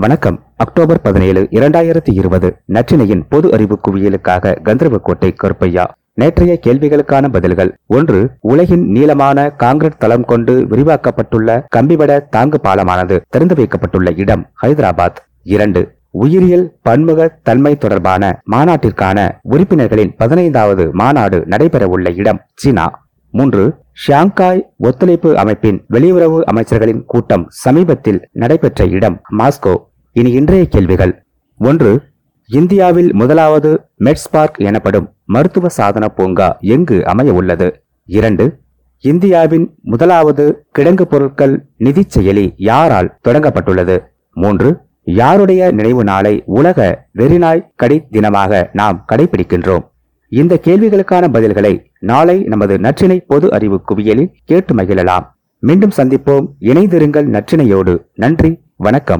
வணக்கம். அக்டோபர் பதினேழு இரண்டாயிரத்தி இருபது. நச்சினையின் பொது அறிவு குவியலுக்காக கந்தர்வக்கோட்டை கருப்பையா. நேற்றைய கேள்விகளுக்கான பதில்கள். ஒன்று உலகின் நீளமான காங்கிரட் தளம் கொண்டு விரிவாக்கப்பட்டுள்ள கம்பிவட தாங்கு பாலமானது திறந்து வைக்கப்பட்டுள்ள இடம் ஹைதராபாத். இரண்டு உயிரியல் பன்முக தன்மை தொடர்பான மாநாட்டிற்கான உறுப்பினர்களின் பதினைந்தாவது மாநாடு நடைபெறவுள்ள இடம் சீனா. மூன்று ஷாங்காய் ஒத்துழைப்பு அமைப்பின் வெளியுறவு அமைச்சர்களின் கூட்டம் சமீபத்தில் நடைபெற்ற இடம் மாஸ்கோ. இனி இன்றைய கேள்விகள். ஒன்று இந்தியாவில் முதலாவது மெட்ஸ்பார்க் எனப்படும் மருத்துவ சாதன பூங்கா எங்கு அமைய உள்ளது? இரண்டு இந்தியாவின் முதலாவது கிடங்கு பொருட்கள் நிதி செயலி யாரால் தொடங்கப்பட்டுள்ளது? மூன்று யாருடைய நினைவு நாளை உலக வெறிநாய் கடி தினமாக நாம் கடைபிடிக்கின்றோம்? இந்த கேள்விகளுக்கான பதில்களை நாளை நமது நற்றினை பொது அறிவு குவியலில் கேட்டு மகிழலாம். மீண்டும் சந்திப்போம். இணைந்திருங்கள் நற்றினையோடு. நன்றி. வணக்கம்.